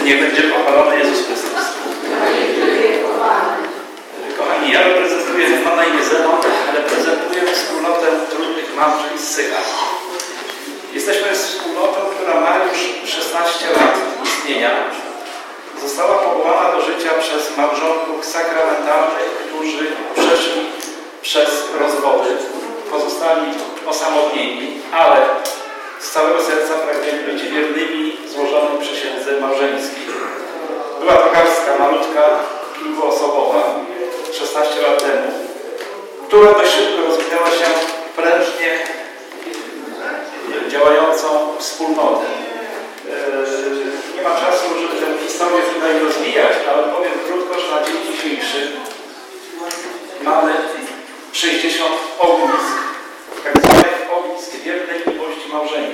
Niech będzie pochwalony Jezus Chrystus. Kochani, ja reprezentuję, mam na imię Zenon, reprezentuję wspólnotę trudnych małżeństw Sycha. Jesteśmy wspólnotą, która ma już 16 lat istnienia. Została powołana do życia przez małżonków sakramentalnych, którzy przeszli przez rozwody, pozostali osamotnieni, ale z całego serca pragnieli być wiernymi złożonej przysiędze małżeńskiej. Była to garstka malutka, kilkuosobowa, 16 lat temu, która dość szybko rozwinęła się prężnie działającą wspólnotę. Eee, nie ma czasu, żeby tę historię tutaj rozwijać, ale powiem krótko, że na dzień dzisiejszy mamy 60 ognisk, tak zwanych ognisk wiernej miłości małżeńskiej.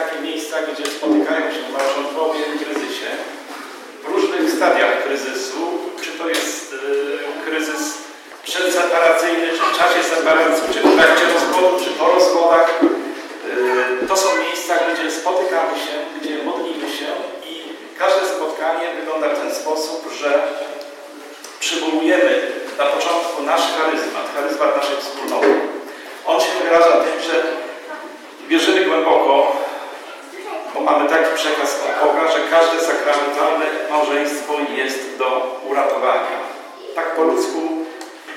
Takie miejsca, gdzie spotykają się małżonkowie w kryzysie, w różnych stadiach kryzysu, czy to jest yy, kryzys przedseparacyjny, czy w czasie separacji, czy w trakcie rozwodu, czy po rozwodach. Yy, to są miejsca, gdzie spotykamy się, gdzie modlimy się i każde spotkanie wygląda w ten sposób, że przywołujemy na początku nasz charyzmat, charyzmat naszej wspólnoty. On się wyraża tym, że wierzymy głęboko, bo mamy taki przekaz od Boga, że każde sakramentalne małżeństwo jest do uratowania. Tak po ludzku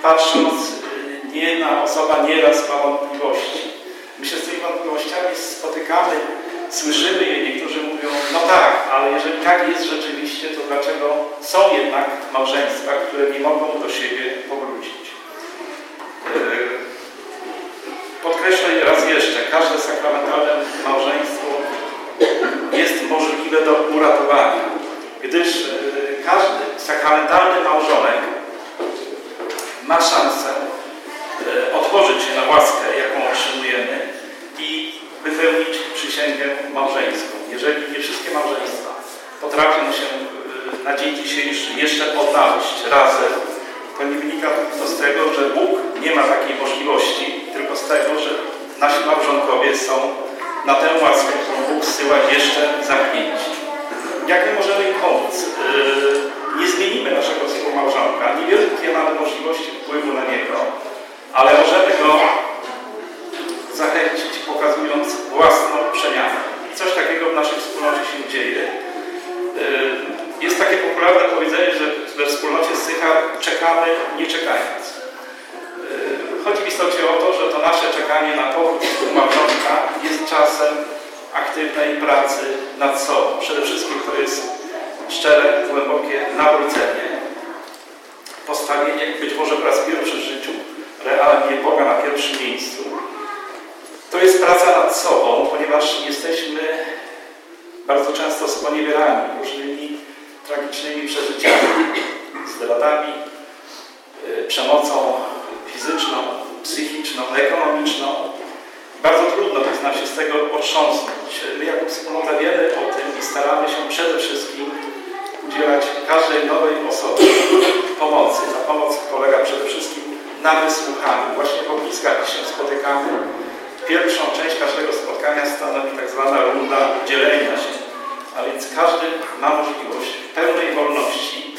patrząc, nie na osoba nieraz ma wątpliwości. My się z tymi wątpliwościami spotykamy, słyszymy je, niektórzy mówią, no tak, ale jeżeli tak jest rzeczywiście, to dlaczego są jednak małżeństwa, które nie mogą do siebie powrócić? Podkreślę raz jeszcze, każde sakramentalne małżeństwo jest możliwe do uratowania, gdyż każdy sakramentalny małżonek ma szansę otworzyć się na łaskę, jaką otrzymujemy i wypełnić przysięgę małżeńską. Jeżeli nie wszystkie małżeństwa potrafią się na dzień dzisiejszy jeszcze odnaleźć razem, to nie wynika to z tego, że Bóg nie ma takiej możliwości, tylko z tego, że nasi małżonkowie są na tę łaskę, którą Bóg zsyła jeszcze zamknięci. Jak my możemy im pomóc? Yy, nie zmienimy naszego współmałżonka, niewielkie mamy możliwości wpływu na niego, ale możemy go pracy nad sobą. Przede wszystkim to jest szczere, głębokie nawrócenie, postawienie być może po raz pierwszy w życiu realnie Boga na pierwszym miejscu. To jest praca nad sobą, ponieważ jesteśmy bardzo często sponiewierani różnymi tragicznymi przeżyciami, zdradzami, yy, przemocą fizyczną, psychiczną, ekonomiczną. Bardzo trudno jest nam się z tego otrząsnąć. My jako wspólnota wiemy o tym i staramy się przede wszystkim udzielać każdej nowej osobie pomocy. Ta pomoc polega przede wszystkim na wysłuchaniu. Właśnie po bliskach się spotykamy. Pierwszą część każdego spotkania stanowi tak zwana runda dzielenia się. A więc każdy ma możliwość pełnej wolności,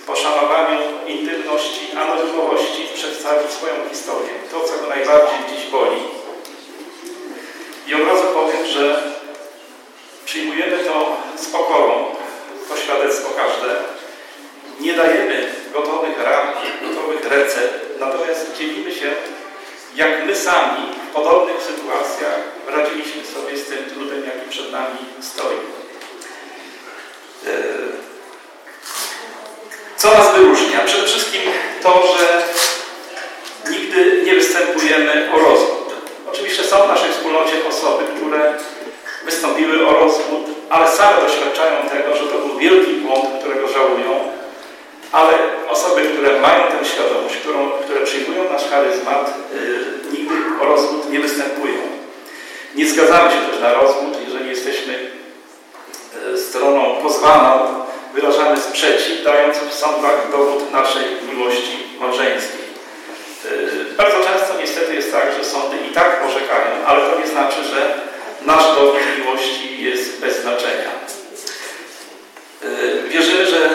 w poszanowaniu intymności, anonimowości przedstawić swoją historię. To, co go najbardziej dziś boli. I od razu powiem, że przyjmujemy to z pokorą, to świadectwo każde. Nie dajemy gotowych rad, gotowych recept, natomiast dzielimy się, jak my sami w podobnych sytuacjach radziliśmy sobie z tym trudem, jaki przed nami stoi. Co nas wyróżnia? Przede wszystkim to, że nigdy nie występujemy o rozwód. Są w naszej wspólnocie osoby, które wystąpiły o rozwód, ale same doświadczają tego, że to był wielki błąd, którego żałują, ale osoby, które mają tę świadomość, którą, które przyjmują nasz charyzmat, yy, nigdy o rozwód nie występują. Nie zgadzamy się też na rozwód, bardzo miłości jest bez znaczenia. Y, wierzymy, że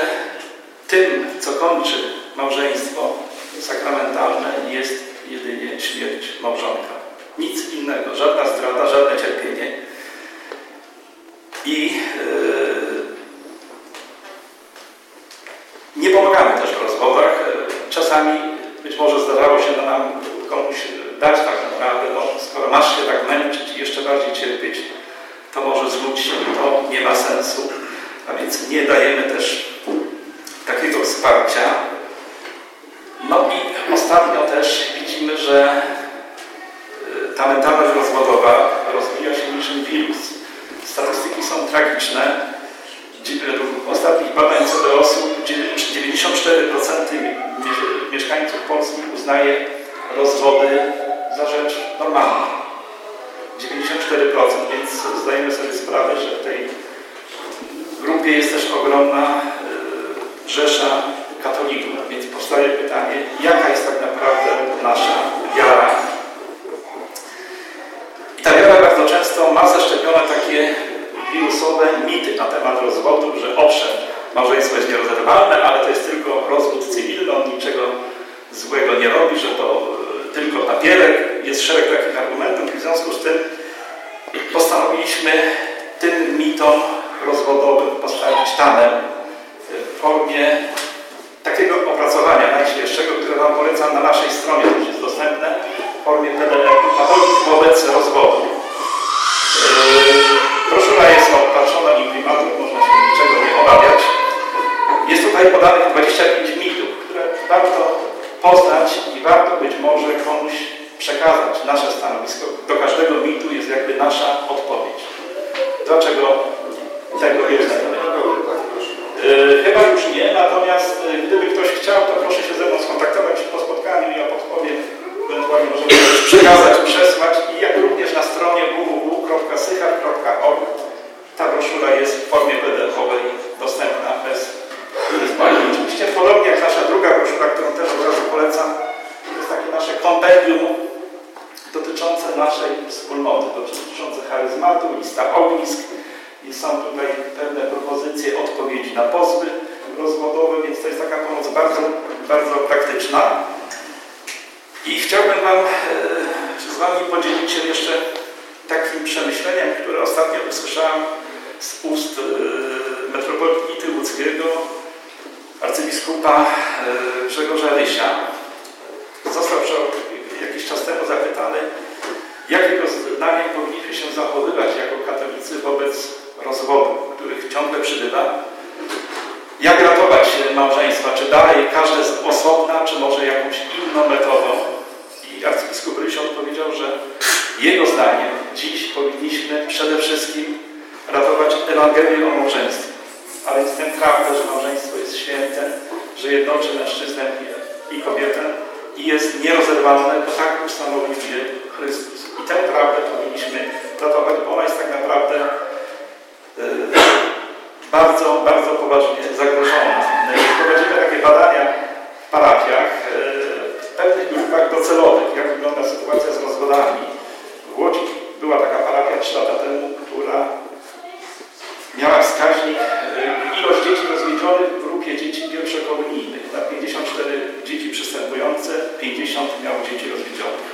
tym, co kończy małżeństwo sakramentalne, jest jedynie śmierć małżonka. Nic innego, żadna strata, żadne cierpienie. I mentalność rozwodowa rozwija się niczym wirus. Statystyki są tragiczne. W ostatnich badań co do osób 94% mieszkańców Polski uznaje rozwody za rzecz normalną. 94%, więc zdajemy sobie sprawę, że w tej grupie jest też ogromna y, rzesza katolików. Więc powstaje pytanie, jaka jest tak naprawdę nasza wiara? I ta wiara bardzo często ma zaszczepione takie wirusowe mity na temat rozwodu, że owszem, małżeństwo jest nierozerwalne, ale to jest tylko rozwód cywilny, on niczego złego nie robi, że to e, tylko papierek. Jest szereg takich argumentów i w związku z tym postanowiliśmy tym mitom rozwodowym postawić tamę w formie takiego opracowania najświeższego, które Wam polecam na naszej stronie, już jest dostępne w formie PDF-u, wobec rozwodu. Z ust e, metropolity łódzkiego, arcybiskupa e, Grzegorza Rysia. Został jakiś czas temu zapytany, jakiego zdaniem powinniśmy się zachowywać jako katolicy wobec rozwodu, których ciągle przybywa. Jak ratować małżeństwa? Czy dalej każde z osobna, czy może jakąś inną metodą? I arcybiskup Rysio odpowiedział, że jego zdaniem dziś powinniśmy przede wszystkim ratować Ewangelię o małżeństwie. A więc tę prawdę, że małżeństwo jest święte, że jednoczy mężczyznę i kobietę i jest nierozerwalne, bo tak ustanowił je Chrystus. I tę prawdę powinniśmy ratować, bo ona jest tak naprawdę E, bardzo, bardzo poważnie zagrożona. Prowadzimy takie badania w parafiach, e, w pewnych grupach docelowych, jak wygląda sytuacja z rozwodami. W Łodzi była taka parafia 3 lata temu, która miała wskaźnik e, ilość dzieci rozwiedzionych w grupie dzieci pierwszokomunijnych. Na 54 dzieci przystępujące, 50 miało dzieci rozwiedzionych.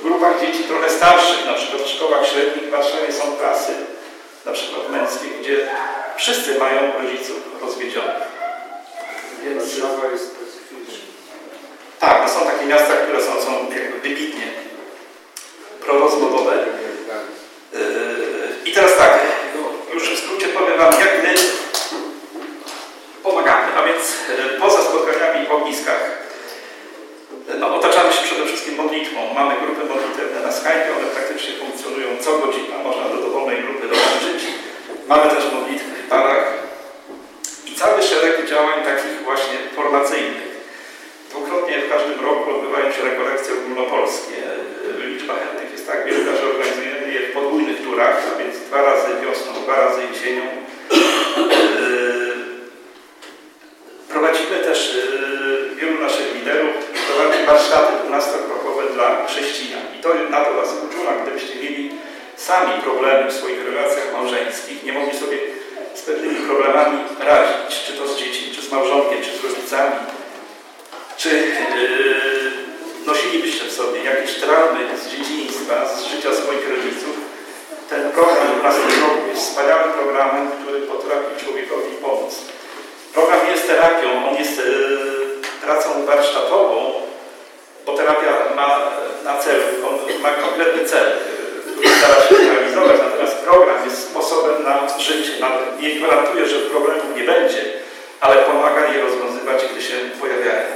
W grupach dzieci trochę starszych, na przykład w szkołach średnich w Warszawie są klasy na przykład męskie, gdzie wszyscy mają rodziców rozwiedzionych. Więc... Warszawa jest specyficzna. Tak, to są takie miasta, które są, sami problemy w swoich relacjach małżeńskich, nie mogli sobie z pewnymi problemami radzić, czy to z dziećmi, czy z małżonkiem, czy z rodzicami, czy yy, w sobie jakieś traumy z dzieciństwa, z życia swoich rodziców, ten program Plastic Roku jest wspaniałym programem, który potrafi człowiekowi pomóc. Program jest terapią, on jest yy, pracą warsztatową, bo terapia ma na celu, on ma konkretny cel. Sposobem na życie. Na, nie gwarantuje, że problemów nie będzie, ale pomaga je rozwiązywać, gdy się pojawiają.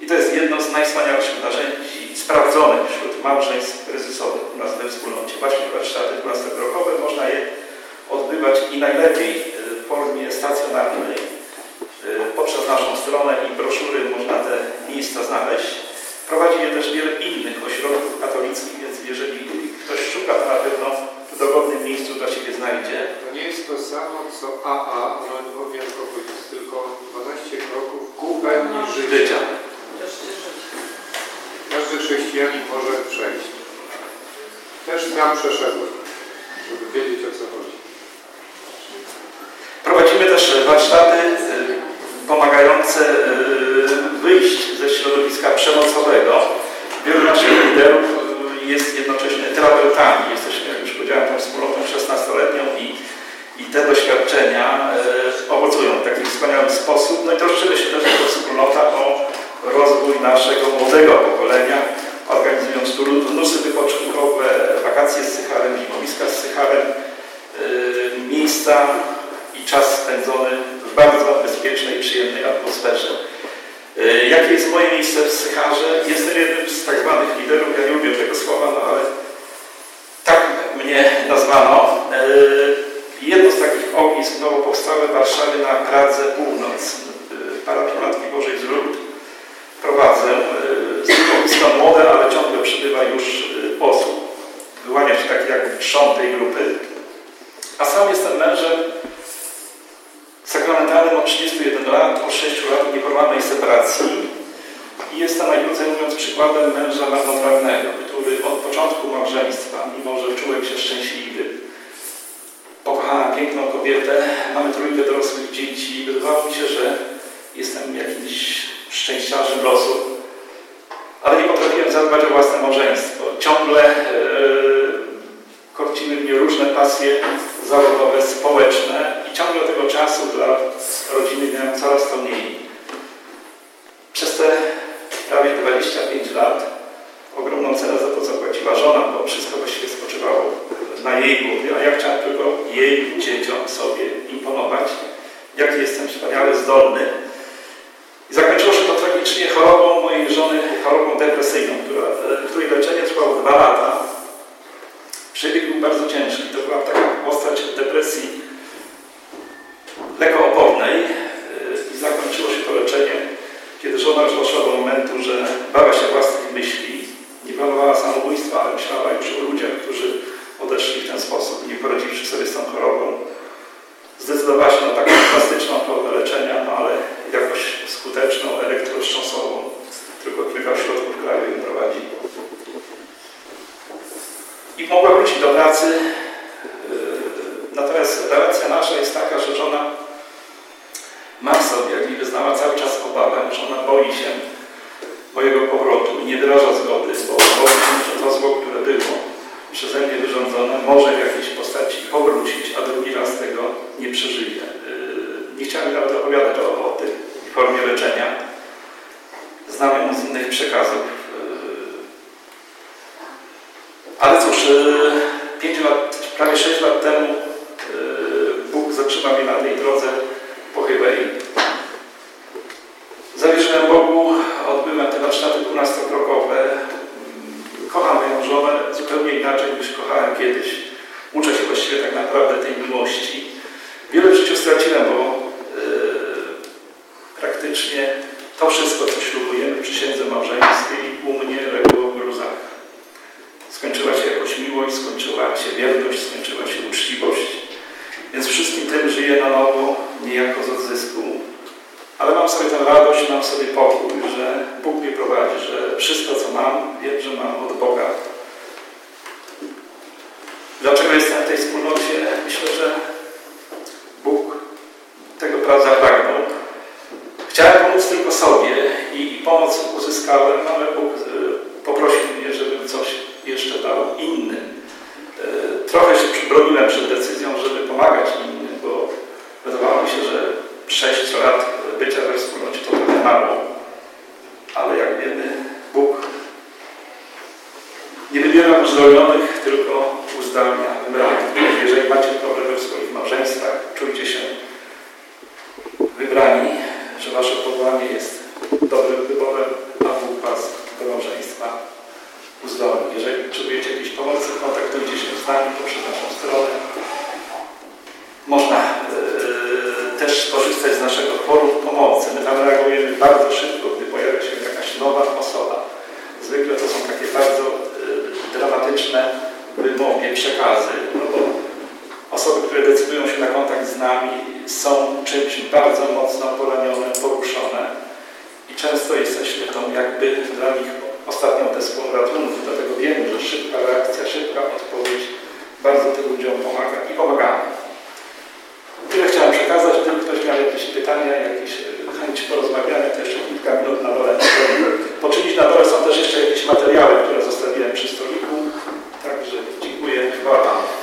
I to jest jedno z najwspanialszych narzędzi sprawdzonych wśród małżeństw kryzysowych u nas we wspólnocie. Właśnie warsztaty 12-krokowe można je odbywać i najlepiej w formie stacjonarnej. Poprzez naszą stronę i broszury można te miejsca znaleźć. Prowadzi je też wiele innych ośrodków katolickich, więc jeżeli co AA, anonimowi alkoholizm, tylko 12 kroków ku pełni życia. Każdy chrześcijanin może przejść. Też sam przeszedłem, żeby wiedzieć o co chodzi. Prowadzimy też warsztaty y, pomagające y, wyjść ze środowiska przemocowego. Wielu naszych liderów y, jest jednocześnie terapeutami. Jesteśmy, jak już powiedziałem, tą wspólnotą 16-letnią i, i te doświadczenia owocują w taki wspaniały sposób. No i troszczymy się też jako wspólnota o rozwój naszego młodego pokolenia, organizując tu nosy wypoczynkowe, wakacje z Sycharem, zimowiska z Sycharem, yy, miejsca i czas spędzony w bardzo bezpiecznej, przyjemnej atmosferze. Yy, jakie jest moje miejsce w Sycharze? Jestem jednym z tak zwanych liderów, ja nie lubię tego słowa, no ale tak mnie nazwano. Yy, jedno z takich ognisk nowo powstałe w Warszawie na Pradze Północ, parafii Matki Bożej z Lourdes prowadzę. Stanowiska młode, ale ciągle przybywa już osób. Wyłania się taki jak trzon tej grupy. A sam jestem mężem sakramentalnym od 31 lat, od 6 lat nieformalnej separacji i jestem najkrócej mówiąc przykładem męża marnotrawnego, który od początku małżeństwa, mimo że czułem się szczęśliwy, piękną kobietę, mamy trójkę dorosłych dzieci i wydawało mi się, że jestem jakimś szczęściarzem losu, ale nie potrafiłem zadbać o własne małżeństwo. Ciągle e, korciły mnie różne pasje zawodowe, społeczne i ciągle tego czasu dla rodziny miałem coraz to mniej. Przez te prawie 25 lat ogromną cenę za to zapłaciła żona, bo wszystko właściwie spoczywało na jej głowie, a ja chciałem tylko jej, dzieciom, sobie imponować, jaki jestem wspaniale zdolny. I zakończyło się to tragicznie chorobą mojej żony, chorobą depresyjną, która, której leczenie trwało dwa lata. Przebieg był bardzo ciężki. To była taka postać depresji lekoopownej i zakończyło się to leczenie, kiedy żona już doszła do momentu, że bała się własnych myśli. Nie planowała samobójstwa, ale myślała już o ludziach, którzy odeszli w ten sposób, nie poradziwszy sobie z tą chorobą. Zdecydowała się na taką plastyczną formę leczenia, no ale jakoś skuteczną, elektroszcząsową. Tylko kilka ośrodków kraju ją prowadzi. I mogła wrócić do pracy. Natomiast relacja nasza jest taka, że żona ma w sobie, jak mi wyznała cały czas obawę, że ona boi się mojego powrotu i nie boi się, że to zło, które było przeze mnie wyrządzone, może w jakiejś postaci powrócić, a drugi raz tego nie przeżyje. Nie chciałem nawet opowiadać o, o tej formie leczenia. Znam ją z innych przekazów. Ale cóż, 5 lat, prawie 6 lat temu Bóg zatrzymał mnie na tej drodze pochyłej. Zawierzyłem Bogu, odbyłem te warsztaty 12-krokowe. Kocham moją żonę zupełnie inaczej niż kochałem kiedyś. Uczę się właściwie tak naprawdę tej miłości. Wiele w życiu straciłem, bo yy, praktycznie to wszystko, co Dlaczego jestem w tej wspólnocie? Myślę, że Bóg tego zapragnął. Chciałem pomóc tylko sobie i, pomoc uzyskałem, ale Bóg e, poprosił mnie, żebym coś jeszcze dał innym. E, trochę się przybroniłem przed decyzją, żeby pomagać innym, bo wydawało mi się, że 6 lat bycia we wspólnocie to trochę mało. Ale jak wiemy, Bóg nie wybiera uzdolnionych, tylko sióstrami. Jeżeli macie problemy w swoich małżeństwach, czujcie się wybrani, że wasze powołanie jest dobrym wyborem, a Bóg was do małżeństwa uzdolni. Jeżeli potrzebujecie jakiejś pomocy, kontaktujcie się z nami poprzez naszą stronę. Można yy, też skorzystać z naszego forum pomocy. My tam reagujemy bardzo szybko, gdy pojawia się jakaś nowa osoba. Zwykle to są takie bardzo yy, dramatyczne wymogie, przekazy, no bo osoby, które decydują się na kontakt z nami, są czymś bardzo mocno poranione, poruszone i często jesteśmy tą jakby dla nich ostatnią deską ratunku. Dlatego wiemy, że szybka reakcja, szybka odpowiedź bardzo tym ludziom pomaga i pomagamy. Tyle chciałem przekazać. Gdyby ktoś miał jakieś pytania, jakieś e, chęć porozmawiania, to jeszcze kilka minut na dole. Po czymś na dole są też jeszcze jakieś materiały, które zostawiłem przy stoliku dziękuję. Chwała